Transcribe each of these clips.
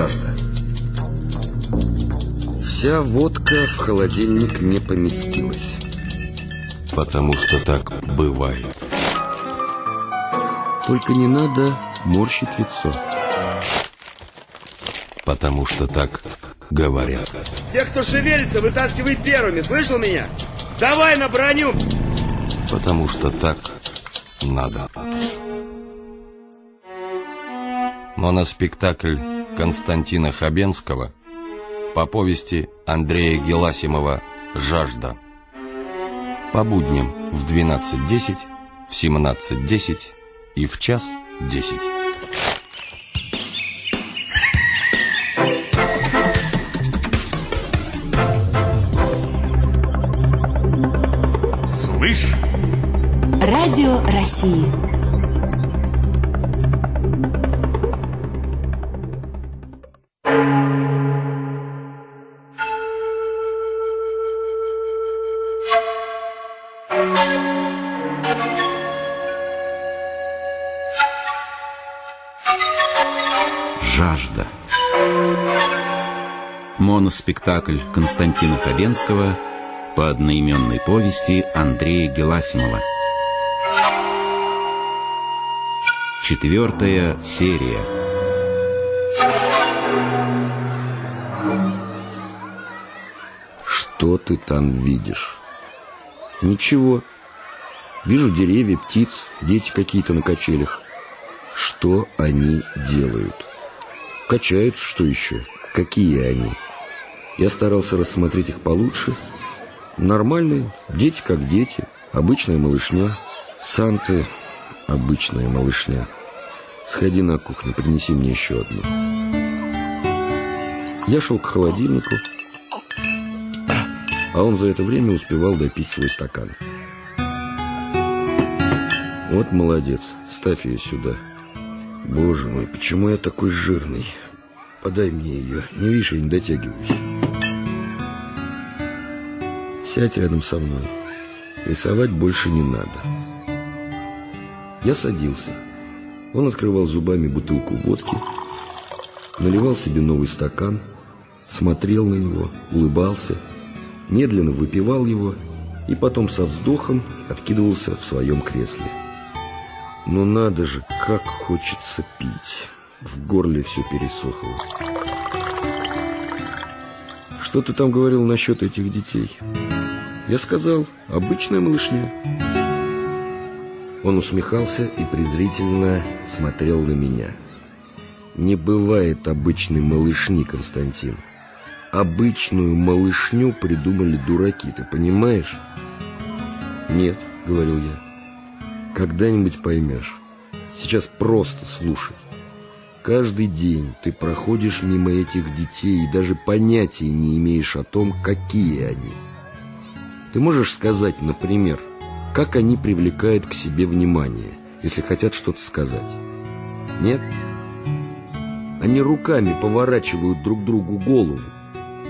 жажда. Вся водка в холодильник не поместилась. Потому что так бывает. Только не надо морщить лицо. Потому что так говорят. Те, кто шевелится, вытаскивай первыми, слышал меня? Давай на броню! Потому что так надо. Моноспектакль Константина Хабенского по повести Андрея Геласимова «Жажда». По будням в 12.10, в 17.10 и в час 10. Слышь? Радио России. Жажда. Моноспектакль Константина Хабенского по одноименной повести Андрея Геласимова. Четвертая серия. Что ты там видишь? Ничего. Вижу деревья, птиц, дети какие-то на качелях. Что они делают? Качаются, что еще? Какие они? Я старался рассмотреть их получше. Нормальные, дети как дети, обычная малышня. Санты, обычная малышня. Сходи на кухню, принеси мне еще одну. Я шел к холодильнику, а он за это время успевал допить свой стакан. Вот молодец, ставь ее сюда. Боже мой, почему я такой жирный? Подай мне ее, не видишь, я не дотягиваюсь. Сядь рядом со мной. Рисовать больше не надо. Я садился. Он открывал зубами бутылку водки, наливал себе новый стакан, смотрел на него, улыбался, медленно выпивал его и потом со вздохом откидывался в своем кресле. Но надо же, как хочется пить. В горле все пересохло. Что ты там говорил насчет этих детей? Я сказал, обычная малышня. Он усмехался и презрительно смотрел на меня. Не бывает обычной малышни, Константин. Обычную малышню придумали дураки, ты понимаешь? Нет, говорил я. Когда-нибудь поймешь. Сейчас просто слушай. Каждый день ты проходишь мимо этих детей и даже понятия не имеешь о том, какие они. Ты можешь сказать, например, как они привлекают к себе внимание, если хотят что-то сказать? Нет? Они руками поворачивают друг другу голову,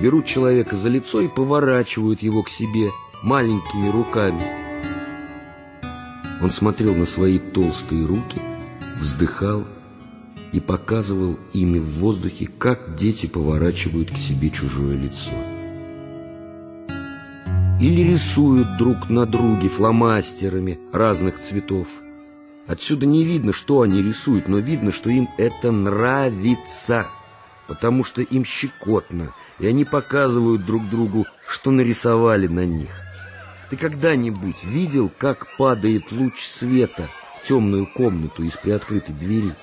берут человека за лицо и поворачивают его к себе маленькими руками. Он смотрел на свои толстые руки, вздыхал и показывал ими в воздухе, как дети поворачивают к себе чужое лицо. Или рисуют друг на друге фломастерами разных цветов. Отсюда не видно, что они рисуют, но видно, что им это нравится, потому что им щекотно, и они показывают друг другу, что нарисовали на них. Ты когда-нибудь видел, как падает луч света в темную комнату из приоткрытой двери?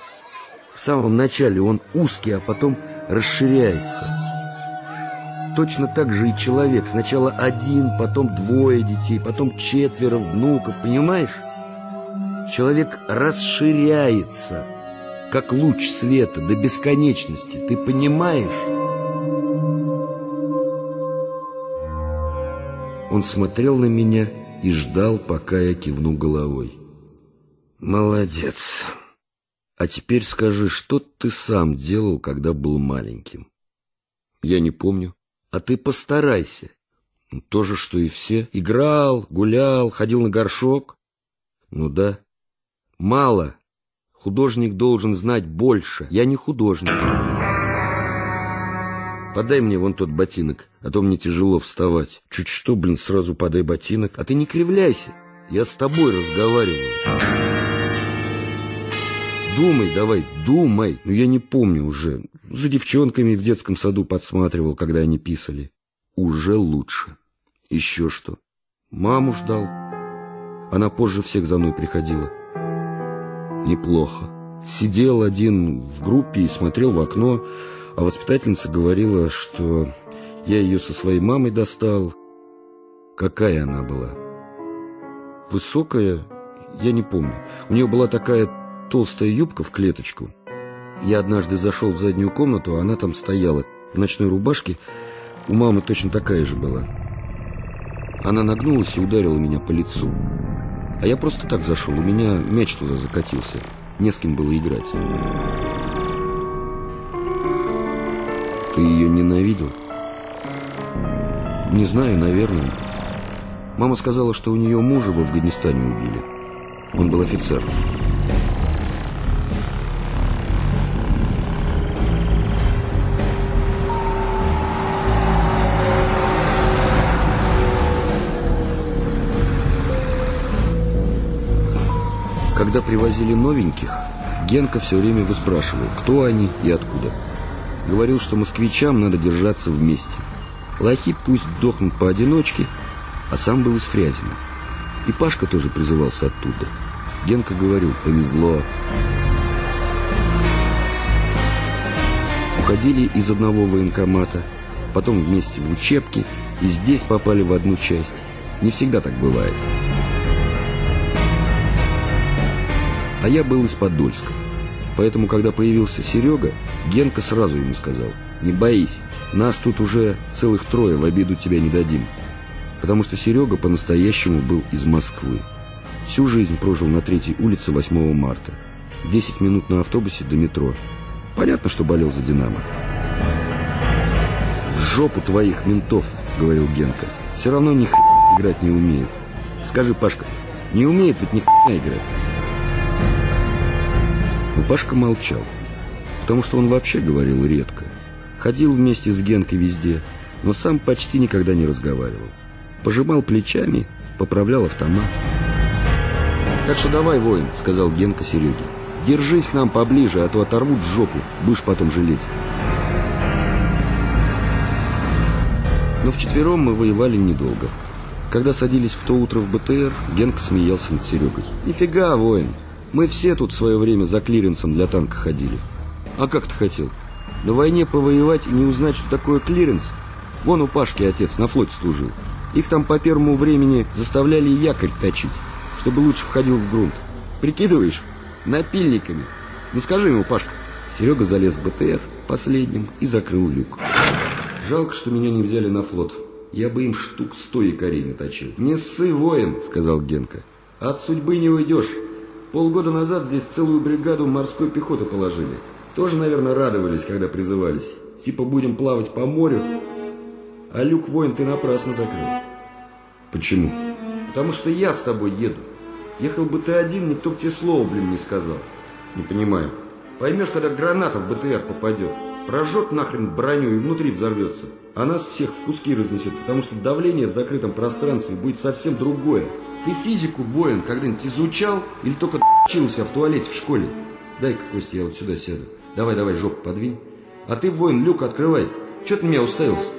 В самом начале он узкий, а потом расширяется. Точно так же и человек. Сначала один, потом двое детей, потом четверо внуков, понимаешь? Человек расширяется, как луч света до бесконечности. Ты понимаешь? Он смотрел на меня и ждал, пока я кивну головой. «Молодец. А теперь скажи, что ты сам делал, когда был маленьким?» «Я не помню. А ты постарайся. То же, что и все. Играл, гулял, ходил на горшок. Ну да. Мало. Художник должен знать больше. Я не художник. Подай мне вон тот ботинок, а то мне тяжело вставать. Чуть что, блин, сразу подай ботинок. А ты не кривляйся, я с тобой разговариваю. Думай давай, думай. Ну, я не помню уже. За девчонками в детском саду подсматривал, когда они писали. Уже лучше. Еще что? Маму ждал. Она позже всех за мной приходила. Неплохо. Сидел один в группе и смотрел в окно, а воспитательница говорила, что я ее со своей мамой достал. Какая она была? Высокая? Я не помню. У нее была такая толстая юбка в клеточку. Я однажды зашел в заднюю комнату, а она там стояла в ночной рубашке. У мамы точно такая же была. Она нагнулась и ударила меня по лицу. А я просто так зашел, у меня мяч туда закатился. Не с кем было играть. Ты ее ненавидел? Не знаю, наверное. Мама сказала, что у нее мужа в Афганистане убили. Он был офицером. Когда привозили новеньких, Генка все время выспрашивал, кто они и откуда. Говорил, что москвичам надо держаться вместе. Лохи пусть дохнут поодиночке, а сам был из Фрязина. И Пашка тоже призывался оттуда. Генка говорил, повезло. Уходили из одного военкомата, потом вместе в учебки, и здесь попали в одну часть. Не всегда так бывает. А я был из Подольска. Поэтому, когда появился Серега, Генка сразу ему сказал, «Не боись, нас тут уже целых трое, в обиду тебя не дадим». Потому что Серега по-настоящему был из Москвы. Всю жизнь прожил на третьей улице 8 марта. 10 минут на автобусе до метро. Понятно, что болел за «Динамо». «В жопу твоих ментов», — говорил Генка. «Все равно ни играть не умеет. Скажи, Пашка, не умеет ведь ни играть?» Пашка молчал, потому что он вообще говорил редко. Ходил вместе с Генкой везде, но сам почти никогда не разговаривал. Пожимал плечами, поправлял автомат. «Так что давай, воин», — сказал Генка Сереге. «Держись к нам поближе, а то оторвут жопу, будешь потом жалеть». Но вчетвером мы воевали недолго. Когда садились в то утро в БТР, Генка смеялся над Серегой. «Нифига, воин, мы все тут в свое время за клиренсом для танка ходили. А как ты хотел? На войне повоевать и не узнать, что такое клиренс? Вон у Пашки отец на флоте служил. Их там по первому времени заставляли якорь точить, чтобы лучше входил в грунт. Прикидываешь? Напильниками. Ну скажи ему, Пашка. Серега залез в БТР последним и закрыл люк. Жалко, что меня не взяли на флот. Я бы им штук сто якорей наточил. «Не ссы, воин!» — сказал Генка. «От судьбы не уйдешь. Полгода назад здесь целую бригаду морской пехоты положили. Тоже, наверное, радовались, когда призывались. Типа будем плавать по морю. А люк воин ты напрасно закрыл. Почему? Потому что я с тобой еду. Ехал бы ты один, никто бы тебе слова, блин, не сказал. Не понимаю. Поймешь, когда граната в БТР попадет. Прожжет нахрен броню и внутри взорвется. А нас всех в куски разнесет, потому что давление в закрытом пространстве будет совсем другое. Ты физику, воин, когда-нибудь изучал или только учился в туалете в школе? Дай-ка, Костя, я вот сюда сяду. Давай, давай, жопу подвинь. А ты, воин, люк открывай. Че ты на меня уставился?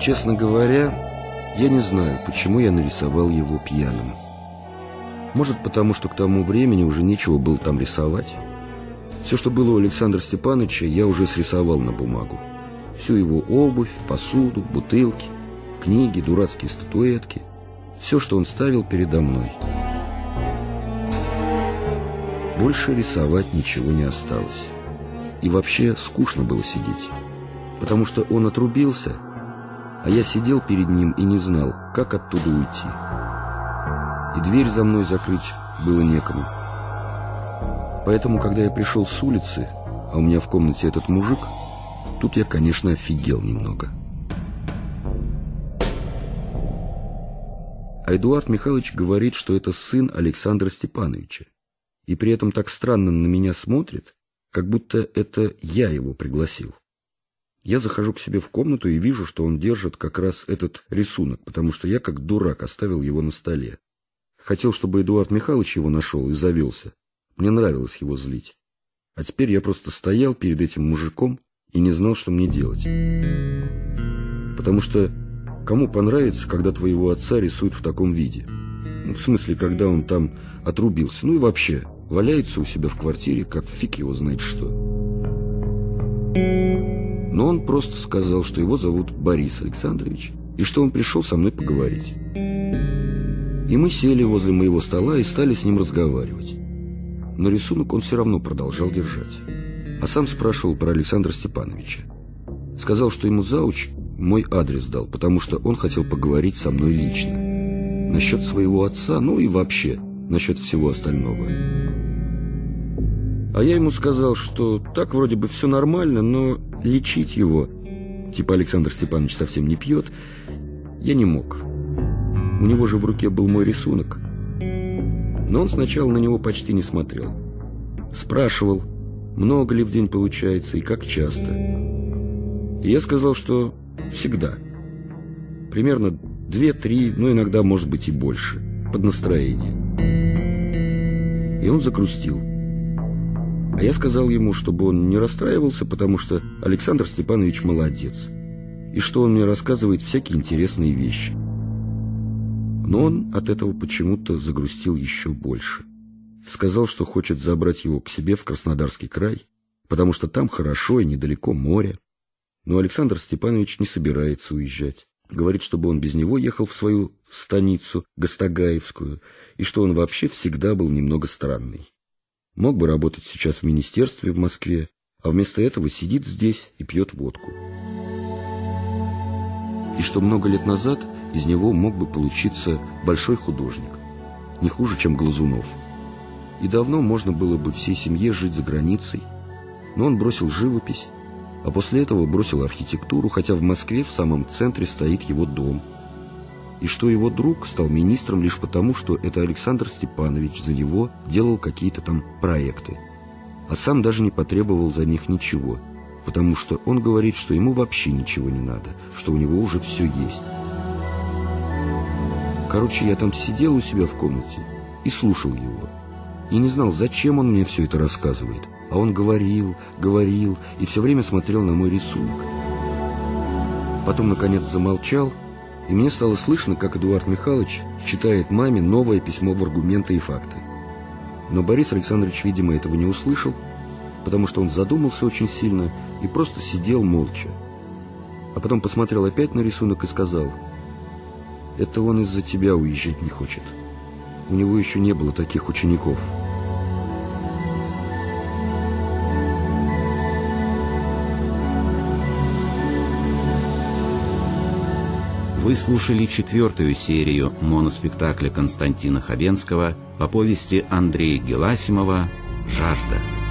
Честно говоря, я не знаю, почему я нарисовал его пьяным. Может, потому что к тому времени уже нечего было там рисовать. Все, что было у Александра Степановича, я уже срисовал на бумагу. Всю его обувь, посуду, бутылки, книги, дурацкие статуэтки. Все, что он ставил передо мной. Больше рисовать ничего не осталось. И вообще скучно было сидеть. Потому что он отрубился, а я сидел перед ним и не знал, как оттуда уйти и дверь за мной закрыть было некому. Поэтому, когда я пришел с улицы, а у меня в комнате этот мужик, тут я, конечно, офигел немного. А Эдуард Михайлович говорит, что это сын Александра Степановича. И при этом так странно на меня смотрит, как будто это я его пригласил. Я захожу к себе в комнату и вижу, что он держит как раз этот рисунок, потому что я как дурак оставил его на столе. Хотел, чтобы Эдуард Михайлович его нашел и завелся. Мне нравилось его злить. А теперь я просто стоял перед этим мужиком и не знал, что мне делать. Потому что кому понравится, когда твоего отца рисуют в таком виде? Ну, в смысле, когда он там отрубился. Ну и вообще, валяется у себя в квартире, как фиг его знает что. Но он просто сказал, что его зовут Борис Александрович, и что он пришел со мной поговорить. И мы сели возле моего стола и стали с ним разговаривать. Но рисунок он все равно продолжал держать. А сам спрашивал про Александра Степановича. Сказал, что ему зауч мой адрес дал, потому что он хотел поговорить со мной лично. Насчет своего отца, ну и вообще, насчет всего остального. А я ему сказал, что так вроде бы все нормально, но лечить его, типа Александр Степанович совсем не пьет, я не мог. У него же в руке был мой рисунок. Но он сначала на него почти не смотрел. Спрашивал, много ли в день получается и как часто. И я сказал, что всегда. Примерно две-три, ну иногда может быть и больше, под настроение. И он закрустил. А я сказал ему, чтобы он не расстраивался, потому что Александр Степанович молодец, и что он мне рассказывает всякие интересные вещи. Но он от этого почему-то загрустил еще больше. Сказал, что хочет забрать его к себе в Краснодарский край, потому что там хорошо и недалеко море. Но Александр Степанович не собирается уезжать. Говорит, чтобы он без него ехал в свою станицу, Гастагаевскую, и что он вообще всегда был немного странный. Мог бы работать сейчас в министерстве в Москве, а вместо этого сидит здесь и пьет водку. И что много лет назад из него мог бы получиться большой художник, не хуже, чем Глазунов. И давно можно было бы всей семье жить за границей, но он бросил живопись, а после этого бросил архитектуру, хотя в Москве в самом центре стоит его дом – и что его друг стал министром лишь потому, что это Александр Степанович за него делал какие-то там проекты. А сам даже не потребовал за них ничего, потому что он говорит, что ему вообще ничего не надо, что у него уже все есть. Короче, я там сидел у себя в комнате и слушал его. И не знал, зачем он мне все это рассказывает. А он говорил, говорил и все время смотрел на мой рисунок. Потом, наконец, замолчал и мне стало слышно, как Эдуард Михайлович читает маме новое письмо в аргументы и факты. Но Борис Александрович, видимо, этого не услышал, потому что он задумался очень сильно и просто сидел молча. А потом посмотрел опять на рисунок и сказал, «Это он из-за тебя уезжать не хочет. У него еще не было таких учеников». Вы слушали четвертую серию моноспектакля Константина Хабенского по повести Андрея Геласимова «Жажда».